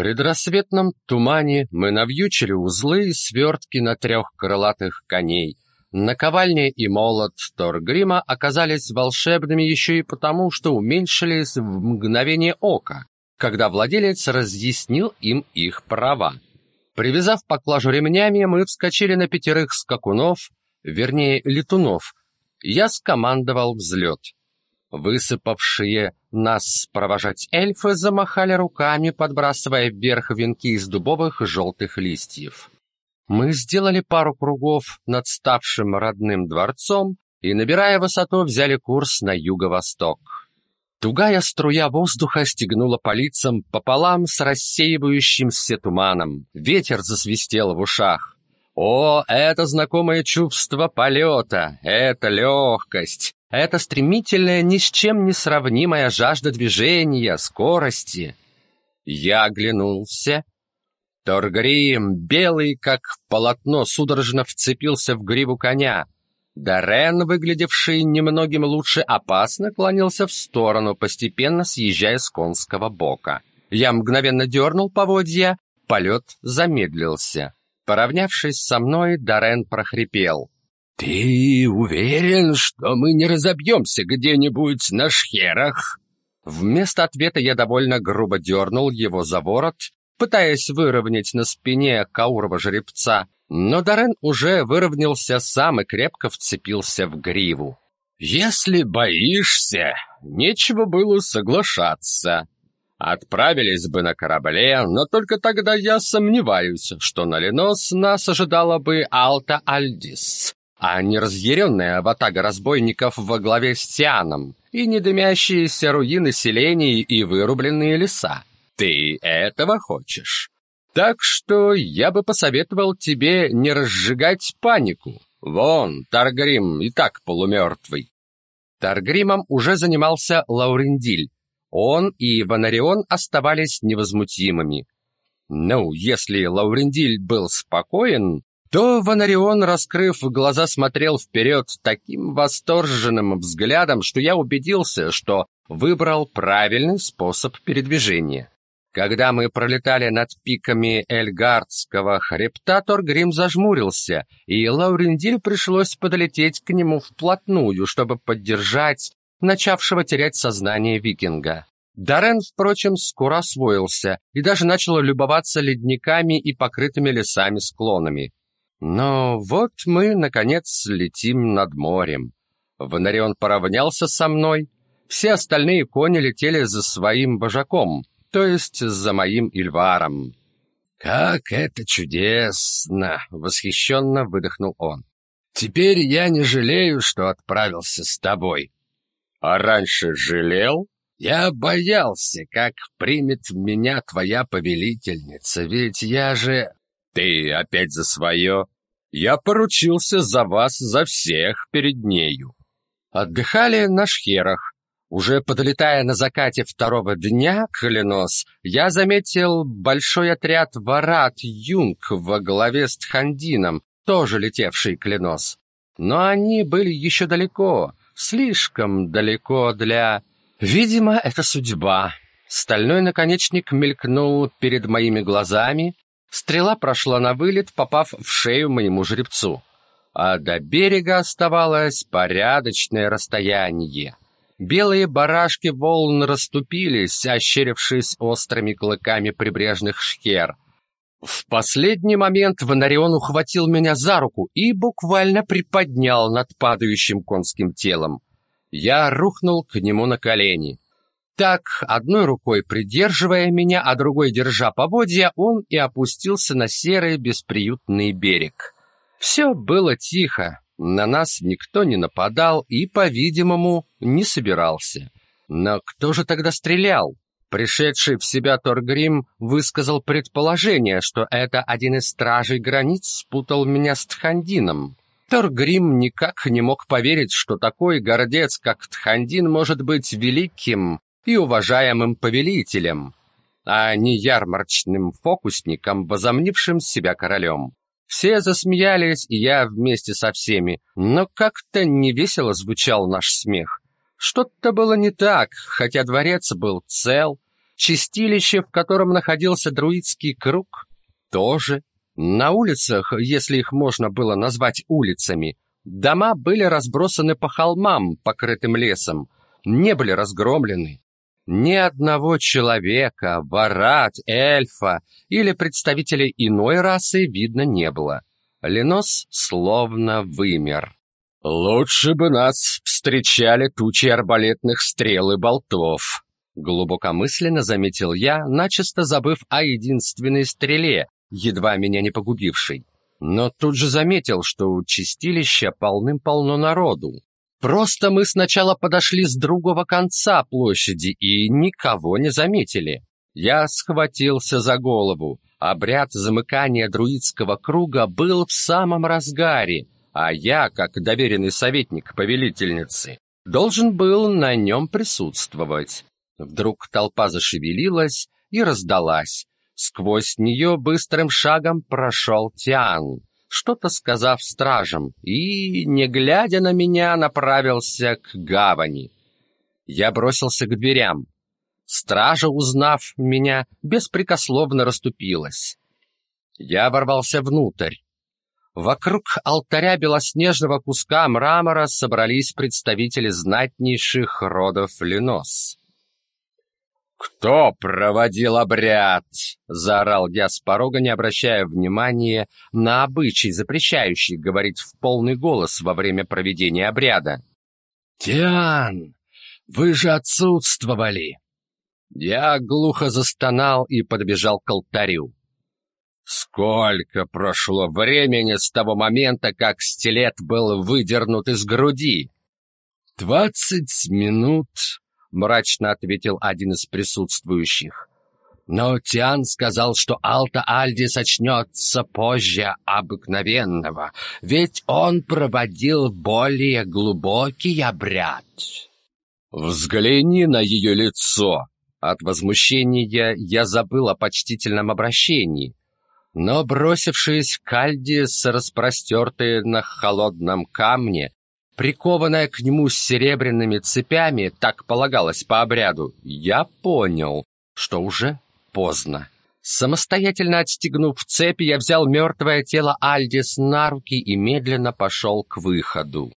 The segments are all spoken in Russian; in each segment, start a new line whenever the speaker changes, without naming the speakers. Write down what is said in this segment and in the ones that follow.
предрассветном тумане мы навьючили узлы и свертки на трех крылатых коней. Наковальня и молот Торгрима оказались волшебными еще и потому, что уменьшились в мгновение ока, когда владелец разъяснил им их права. Привязав поклажу ремнями, мы вскочили на пятерых скакунов, вернее, летунов. Я скомандовал взлет. Высыпавшие нас провожать эльфы замахали руками, подбрасывая вверх венки из дубовых желтых листьев. Мы сделали пару кругов над ставшим родным дворцом и, набирая высоту, взяли курс на юго-восток. Тугая струя воздуха стегнула по лицам пополам с рассеивающимся туманом. Ветер засвистел в ушах. О, это знакомое чувство полета, это легкость, это стремительная, ни с чем не сравнимая жажда движения, скорости. Я оглянулся. Торгрим, белый как полотно, судорожно вцепился в гриву коня. Дарен, выглядевший немногим лучше, опасно клонился в сторону, постепенно съезжая с конского бока. Я мгновенно дернул поводья, полет замедлился. Поравнявшись со мной, Дарен прохрипел. «Ты уверен, что мы не разобьемся где-нибудь на шхерах?» Вместо ответа я довольно грубо дернул его за ворот, пытаясь выровнять на спине каурова жеребца, но Дарен уже выровнялся сам и крепко вцепился в гриву. «Если боишься, нечего было соглашаться. Отправились бы на корабле, но только тогда я сомневаюсь, что на Ленос нас ожидала бы Алта-Альдис а не разъяренная ватага разбойников во главе с Тианом и недымящиеся руины селений и вырубленные леса. Ты этого хочешь? Так что я бы посоветовал тебе не разжигать панику. Вон, Таргрим и так полумертвый. Таргримом уже занимался Лаурендиль. Он и Ванарион оставались невозмутимыми. Ну, если Лаурендиль был спокоен, то Ванарион, раскрыв глаза, смотрел вперед таким восторженным взглядом, что я убедился, что выбрал правильный способ передвижения. Когда мы пролетали над пиками Эльгардского хребта, Торгрим зажмурился, и Лаурендиль пришлось подлететь к нему вплотную, чтобы поддержать начавшего терять сознание викинга. Дарен, впрочем, скоро освоился и даже начал любоваться ледниками и покрытыми лесами склонами. Но вот мы, наконец, летим над морем. Ванарион поравнялся со мной. Все остальные кони летели за своим божаком, то есть за моим Ильваром. «Как это чудесно!» — восхищенно выдохнул он. «Теперь я не жалею, что отправился с тобой». «А раньше жалел?» «Я боялся, как примет меня твоя повелительница, ведь я же...» «Ты опять за свое?» «Я поручился за вас, за всех перед нею». Отдыхали на шхерах. Уже подлетая на закате второго дня к Ленос, я заметил большой отряд варат юнг во главе с Тхандином, тоже летевший к Ленос. Но они были еще далеко, слишком далеко для... Видимо, это судьба. Стальной наконечник мелькнул перед моими глазами, Стрела прошла на вылет, попав в шею моему жеребцу. А до берега оставалось порядочное расстояние. Белые барашки волн расступились, ощерившись острыми клыками прибрежных шхер. В последний момент Ванарион ухватил меня за руку и буквально приподнял над падающим конским телом. Я рухнул к нему на колени. Так, одной рукой придерживая меня, а другой держа поводья, он и опустился на серый бесприютный берег. Все было тихо, на нас никто не нападал и, по-видимому, не собирался. Но кто же тогда стрелял? Пришедший в себя Торгрим высказал предположение, что это один из стражей границ спутал меня с Тхандином. Торгрим никак не мог поверить, что такой гордец, как Тхандин, может быть великим и уважаемым повелителем, а не ярмарочным фокусником, возомнившим себя королем. Все засмеялись, и я вместе со всеми, но как-то невесело звучал наш смех. Что-то было не так, хотя дворец был цел, Чистилище, в котором находился друидский круг, тоже. На улицах, если их можно было назвать улицами, дома были разбросаны по холмам, покрытым лесом, не были разгромлены. Ни одного человека, варат, эльфа или представителей иной расы видно не было. Ленос словно вымер. «Лучше бы нас встречали тучи арбалетных стрел и болтов», глубокомысленно заметил я, начисто забыв о единственной стреле, едва меня не погубившей. Но тут же заметил, что у чистилища полным-полно народу. Просто мы сначала подошли с другого конца площади и никого не заметили. Я схватился за голову. Обряд замыкания друидского круга был в самом разгаре, а я, как доверенный советник повелительницы, должен был на нем присутствовать. Вдруг толпа зашевелилась и раздалась. Сквозь нее быстрым шагом прошел Тиан, что-то сказав стражам, и, не глядя на меня, направился к гавани. Я бросился к дверям. Стража, узнав меня, беспрекословно расступилась. Я ворвался внутрь. Вокруг алтаря белоснежного куска мрамора собрались представители знатнейших родов Ленос. «Кто проводил обряд?» — заорал я с порога, не обращая внимания на обычай, запрещающий говорить в полный голос во время проведения обряда. «Тиан, вы же отсутствовали!» Я глухо застонал и подбежал к алтарю. Сколько прошло времени с того момента, как стилет был выдернут из груди? «Двадцать минут», — мрачно ответил один из присутствующих. Но Тиан сказал, что Алта Альди сочнется позже обыкновенного, ведь он проводил более глубокий обряд. «Взгляни на ее лицо!» От возмущения я забыл о почтительном обращении. Но, бросившись к Альди с распростертой на холодном камне, прикованная к нему с серебряными цепями, так полагалось по обряду, я понял, что уже поздно. Самостоятельно отстегнув цепи, я взял мертвое тело Альдис на руки и медленно пошел к выходу.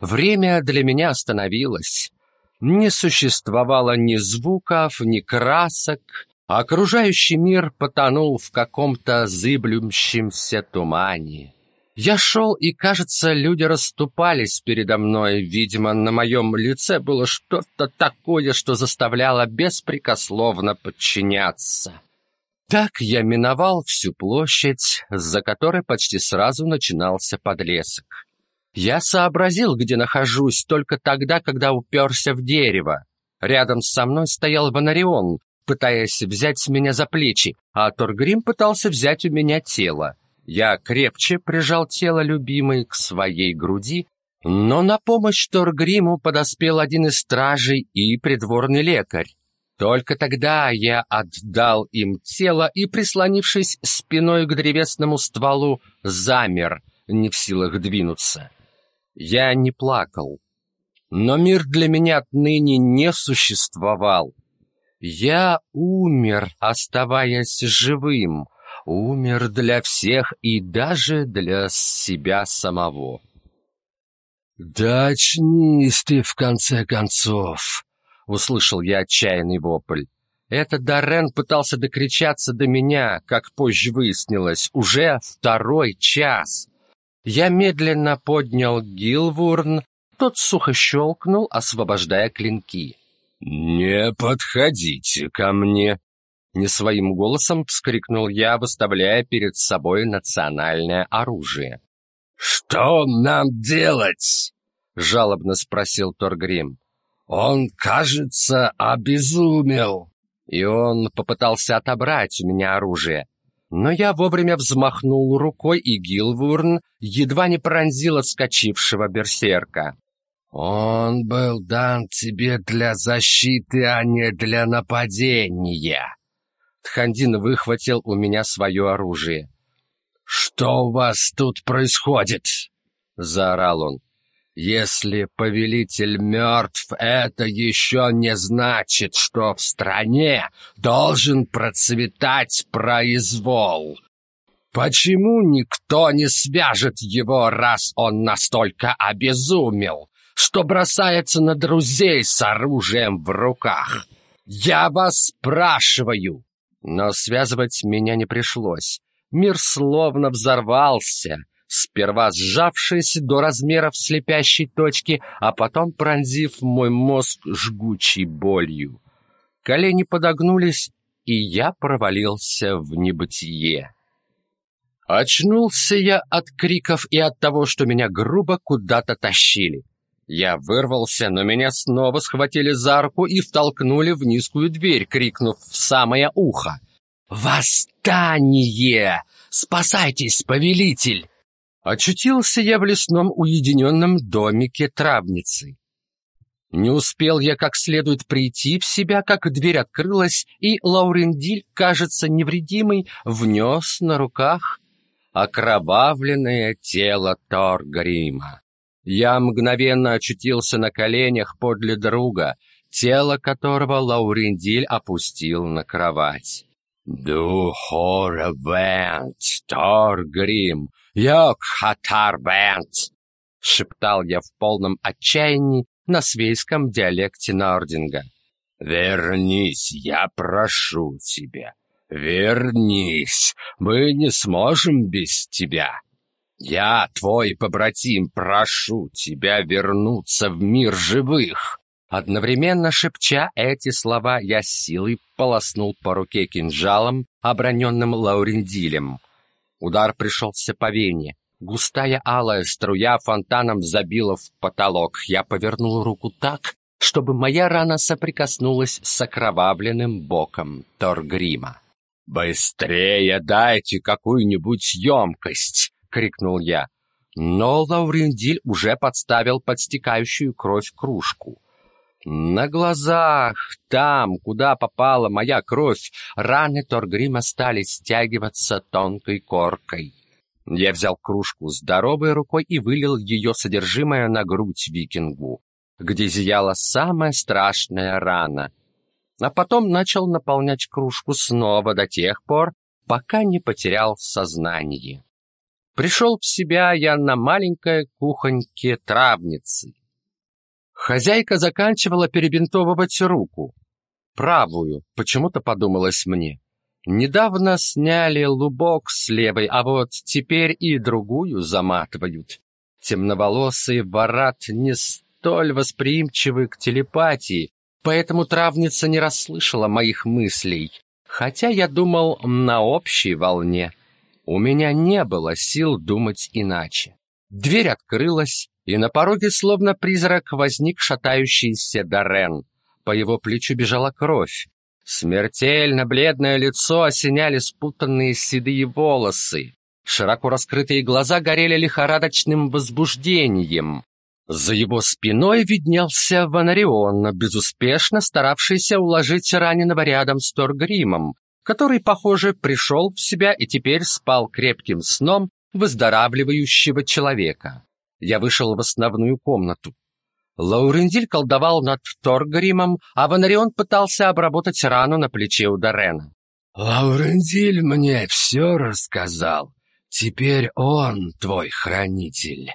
Время для меня остановилось. Не существовало ни звуков, ни красок. Окружающий мир потонул в каком-то зыблющемся тумане. Я шел, и, кажется, люди расступались передо мной. Видимо, на моем лице было что-то такое, что заставляло беспрекословно подчиняться. Так я миновал всю площадь, за которой почти сразу начинался подлесок. Я сообразил, где нахожусь, только тогда, когда уперся в дерево. Рядом со мной стоял Бонарион, пытаясь взять меня за плечи, а Торгрим пытался взять у меня тело. Я крепче прижал тело любимой к своей груди, но на помощь Торгриму подоспел один из стражей и придворный лекарь. Только тогда я отдал им тело и, прислонившись спиной к древесному стволу, замер, не в силах двинуться. Я не плакал. Но мир для меня отныне не существовал. Я умер, оставаясь живым. Умер для всех и даже для себя самого. «Да очнись ты, в конце концов!» — услышал я отчаянный вопль. Это Даррен пытался докричаться до меня, как позже выяснилось, уже второй час. Я медленно поднял Гилвурн, тот сухо щелкнул, освобождая клинки. «Не подходите ко мне!» Не своим голосом вскрикнул я, выставляя перед собой национальное оружие. «Что нам делать?» — жалобно спросил Торгрим. «Он, кажется, обезумел». И он попытался отобрать у меня оружие. Но я вовремя взмахнул рукой, и Гилвурн едва не пронзил отскочившего берсерка. «Он был дан тебе для защиты, а не для нападения!» Тхандин выхватил у меня свое оружие. «Что у вас тут происходит?» — заорал он. Если повелитель мертв, это еще не значит, что в стране должен процветать произвол. Почему никто не свяжет его, раз он настолько обезумел, что бросается на друзей с оружием в руках? Я вас спрашиваю. Но связывать меня не пришлось. Мир словно взорвался, сперва сжавшись до размеров слепящей точки, а потом пронзив мой мозг жгучей болью. Колени подогнулись, и я провалился в небытие. Очнулся я от криков и от того, что меня грубо куда-то тащили. Я вырвался, но меня снова схватили за руку и втолкнули в низкую дверь, крикнув в самое ухо. «Восстание! Спасайтесь, повелитель!» Очутился я в лесном уединенном домике травницы. Не успел я как следует прийти в себя, как дверь открылась, и Лаурендиль, кажется невредимый, внес на руках окровавленное тело Торгрима. Я мгновенно очутился на коленях подле друга, тело которого Лаурендиль опустил на кровать. «Духора Вент, Торгрим, Йок Хатар Вент!» — шептал я в полном отчаянии на свейском диалекте Нординга. «Вернись, я прошу тебя, «Вернись, мы не сможем без тебя. Я, твой побратим, прошу тебя вернуться в мир живых». Одновременно шепча эти слова, я силой полоснул по руке кинжалом, оброненным Лаурендилем. Удар пришелся по вене. Густая алая струя фонтаном забила в потолок. Я повернул руку так, чтобы моя рана соприкоснулась с окровавленным боком Торгрима. «Быстрее дайте какую-нибудь емкость!» — крикнул я. Но Лаурендиль уже подставил подстекающую кровь кружку. На глазах, там, куда попала моя кровь, раны Торгрима стали стягиваться тонкой коркой. Я взял кружку здоровой рукой и вылил ее содержимое на грудь викингу, где зияла самая страшная рана — а потом начал наполнять кружку снова до тех пор, пока не потерял сознание. Пришел в себя я на маленькой кухоньке травницы. Хозяйка заканчивала перебинтовывать руку. Правую, почему-то подумалось мне. Недавно сняли лубок с левой, а вот теперь и другую заматывают. Темноволосый ворат не столь восприимчивы к телепатии, поэтому травница не расслышала моих мыслей, хотя я думал на общей волне. У меня не было сил думать иначе. Дверь открылась, и на пороге словно призрак возник шатающийся Дарен. По его плечу бежала кровь. Смертельно бледное лицо осеняли спутанные седые волосы. Широко раскрытые глаза горели лихорадочным возбуждением. За его спиной виднелся Ванарион, безуспешно старавшийся уложить раненого рядом с Торгримом, который, похоже, пришел в себя и теперь спал крепким сном выздоравливающего человека. Я вышел в основную комнату. Лаурендиль колдовал над Торгримом, а Ванарион пытался обработать рану на плече у Дорена. «Лаурендиль мне все рассказал. Теперь он твой хранитель».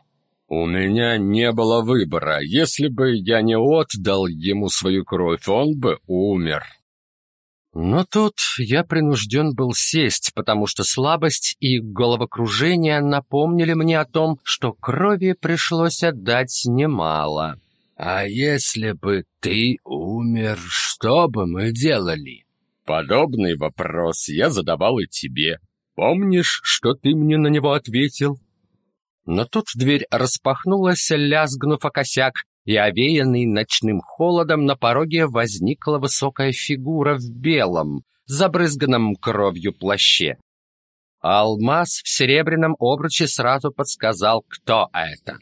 У меня не было выбора. Если бы я не отдал ему свою кровь, он бы умер. Но тут я принужден был сесть, потому что слабость и головокружение напомнили мне о том, что крови пришлось отдать немало. «А если бы ты умер, что бы мы делали?» Подобный вопрос я задавал и тебе. Помнишь, что ты мне на него ответил? Но тут дверь распахнулась, лязгнув о косяк, и овеянный ночным холодом на пороге возникла высокая фигура в белом, забрызганном кровью плаще. Алмаз в серебряном обруче сразу подсказал, кто это.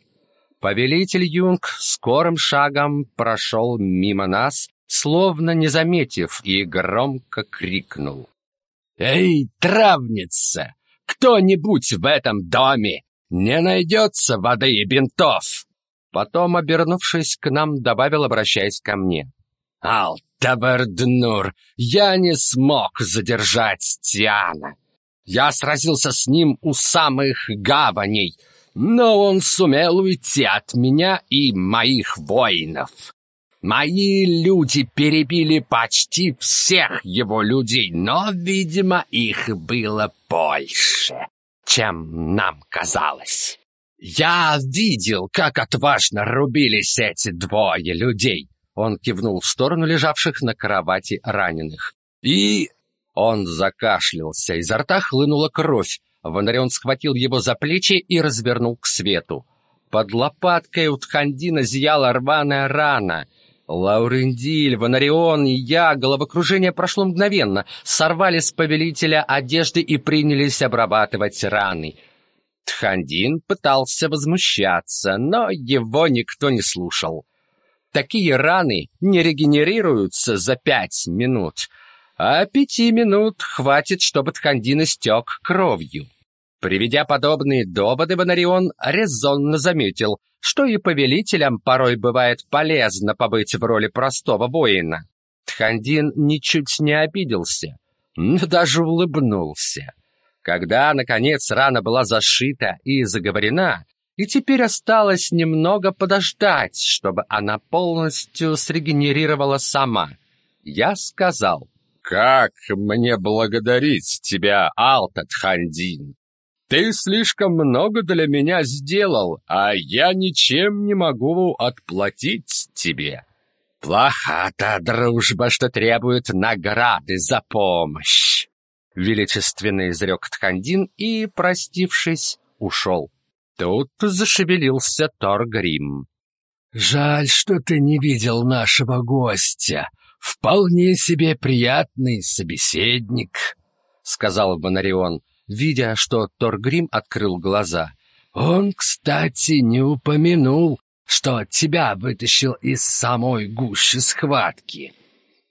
Повелитель Юнг скорым шагом прошел мимо нас, словно не заметив, и громко крикнул. «Эй, травница! Кто-нибудь в этом доме! Не найдется воды и бинтов!» Потом, обернувшись к нам, добавил, обращаясь ко мне. «Алтаберднур, я не смог задержать Тиана. Я сразился с ним у самых гаваней, но он сумел уйти от меня и моих воинов. Мои люди перебили почти всех его людей, но, видимо, их было больше, чем нам казалось. Я видел, как отважно рубились эти двое людей. Он кивнул в сторону лежавших на кровати раненых. И он закашлялся, изо рта хлынула кровь. Ванарион схватил его за плечи и развернул к свету. Под лопаткой у Тхандина зияла рваная рана — Лаурендиль, Ванарион и я, головокружение прошло мгновенно, сорвали с повелителя одежды и принялись обрабатывать раны. Тхандин пытался возмущаться, но его никто не слушал. Такие раны не регенерируются за пять минут, а пяти минут хватит, чтобы Тхандин истек кровью. Приведя подобные доводы, Ванарион резонно заметил, что и повелителям порой бывает полезно побыть в роли простого воина. Тхандин ничуть не обиделся, но даже улыбнулся. Когда, наконец, рана была зашита и заговорена, и теперь осталось немного подождать, чтобы она полностью срегенерировала сама, я сказал, «Как мне благодарить тебя, Алтат Хандин? Ты слишком много для меня сделал, а я ничем не могу отплатить тебе. Плоха та дружба, что требует награды за помощь. Величественно изрек Тхандин и, простившись, ушел. Тут зашевелился Торгрим. «Жаль, что ты не видел нашего гостя. Вполне себе приятный собеседник», — сказал Бонарион видя, что Торгрим открыл глаза. «Он, кстати, не упомянул, что тебя вытащил из самой гущи схватки.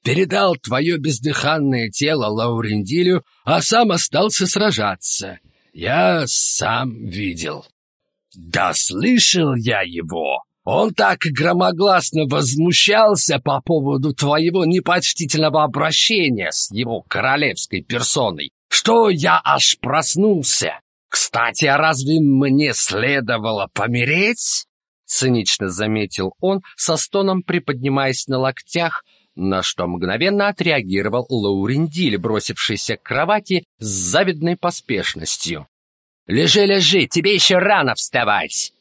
Передал твое бездыханное тело Лаурендилю, а сам остался сражаться. Я сам видел». «Да слышал я его!» Он так громогласно возмущался по поводу твоего непочтительного обращения с его королевской персоной, что я аж проснулся. Кстати, а разве мне следовало помереть? Цинично заметил он, со стоном приподнимаясь на локтях, на что мгновенно отреагировал Лаурендиль, бросившийся к кровати с завидной поспешностью. «Лежи, лежи, тебе еще рано вставать!»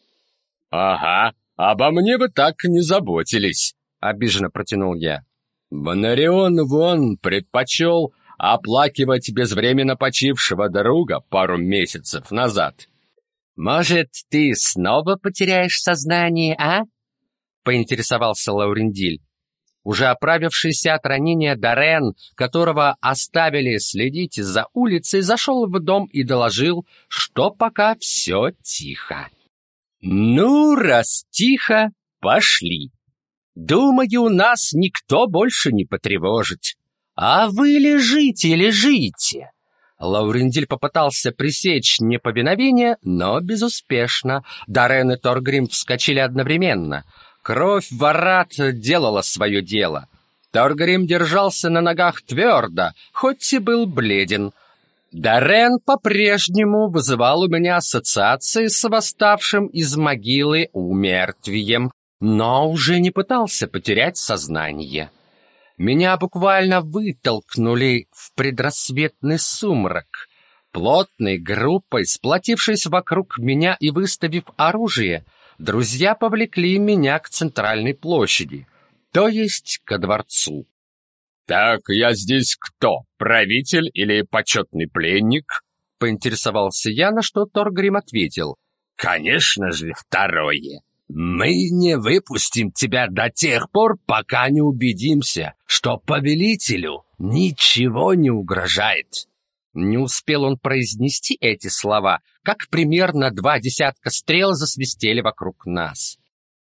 «Ага, обо мне вы так не заботились», — обиженно протянул я. «Бонарион вон предпочел оплакивать безвременно почившего друга пару месяцев назад. «Может, ты снова потеряешь сознание, а?» — поинтересовался Лаурендиль. Уже оправившийся от ранения Дорен, которого оставили следить за улицей, зашел в дом и доложил, что пока все тихо. «Ну, раз тихо, пошли. Думаю, нас никто больше не потревожит. «А вы лежите, лежите!» Лаурендель попытался пресечь неповиновение, но безуспешно. Дарен и Торгрим вскочили одновременно. Кровь ворат делала свое дело. Торгрим держался на ногах твердо, хоть и был бледен. Дарен по-прежнему вызывал у меня ассоциации с восставшим из могилы умертвием, но уже не пытался потерять сознание. Меня буквально вытолкнули в предрассветный сумрак. Плотной группой, сплотившись вокруг меня и выставив оружие, друзья повлекли меня к центральной площади, то есть ко дворцу. «Так я здесь кто, правитель или почетный пленник?» — поинтересовался я, на что Торгрим ответил. «Конечно же, второе. Мы не выпустим тебя до тех пор, пока не убедимся, что повелителю ничего не угрожает. Не успел он произнести эти слова, как примерно два десятка стрел засвистели вокруг нас.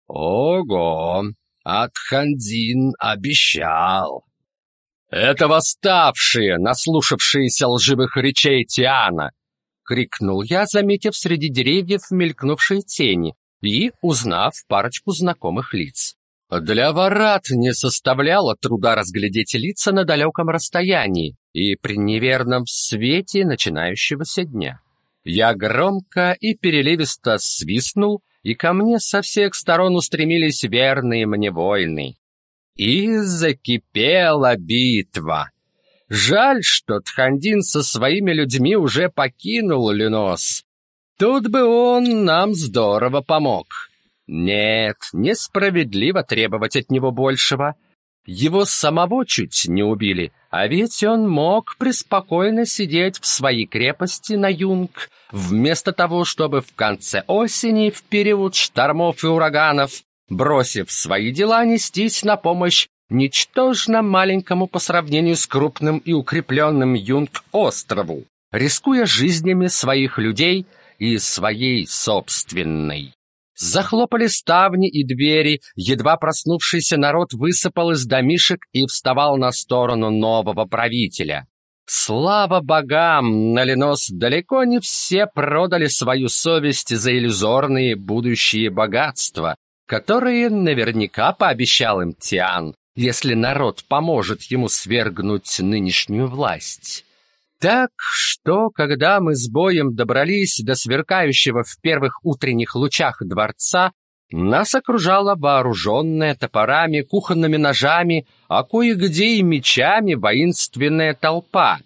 Ого! Атхандин обещал. Это восставшие, наслушавшиеся лживых речей Тиана, крикнул я, заметив среди деревьев мелькнувшие тени, и узнав парочку знакомых лиц. Для ворат не составляло труда разглядеть лица на далеком расстоянии и при неверном свете начинающегося дня. Я громко и переливисто свистнул, и ко мне со всех сторон устремились верные мне воины. И закипела битва. Жаль, что Тхандин со своими людьми уже покинул Ленос. Тут бы он нам здорово помог. Нет, несправедливо требовать от него большего. Его самого чуть не убили, а ведь он мог преспокойно сидеть в своей крепости на Юнг, вместо того, чтобы в конце осени, в период штормов и ураганов, бросив свои дела, нестись на помощь ничтожно маленькому по сравнению с крупным и укрепленным Юнг-острову, рискуя жизнями своих людей и своей собственной. Захлопали ставни и двери, едва проснувшийся народ высыпал из домишек и вставал на сторону нового правителя. Слава богам, на Ленос далеко не все продали свою совесть за иллюзорные будущие богатства, которые наверняка пообещал им Тиан, если народ поможет ему свергнуть нынешнюю власть. Так что, когда мы с боем добрались до сверкающего в первых утренних лучах дворца, нас окружала вооруженная топорами, кухонными ножами, а кое-где и мечами воинственная толпа.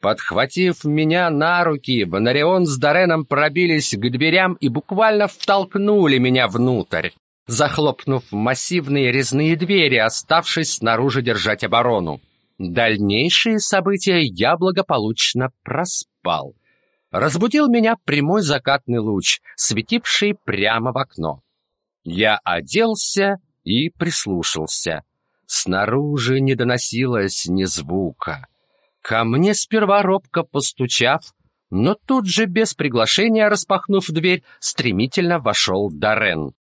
Подхватив меня на руки, Бонарион с Дореном пробились к дверям и буквально втолкнули меня внутрь захлопнув массивные резные двери, оставшись снаружи держать оборону. Дальнейшие события я благополучно проспал. Разбудил меня прямой закатный луч, светивший прямо в окно. Я оделся и прислушался. Снаружи не доносилось ни звука. Ко мне сперва робко постучав, но тут же без приглашения распахнув дверь, стремительно вошел Дарен.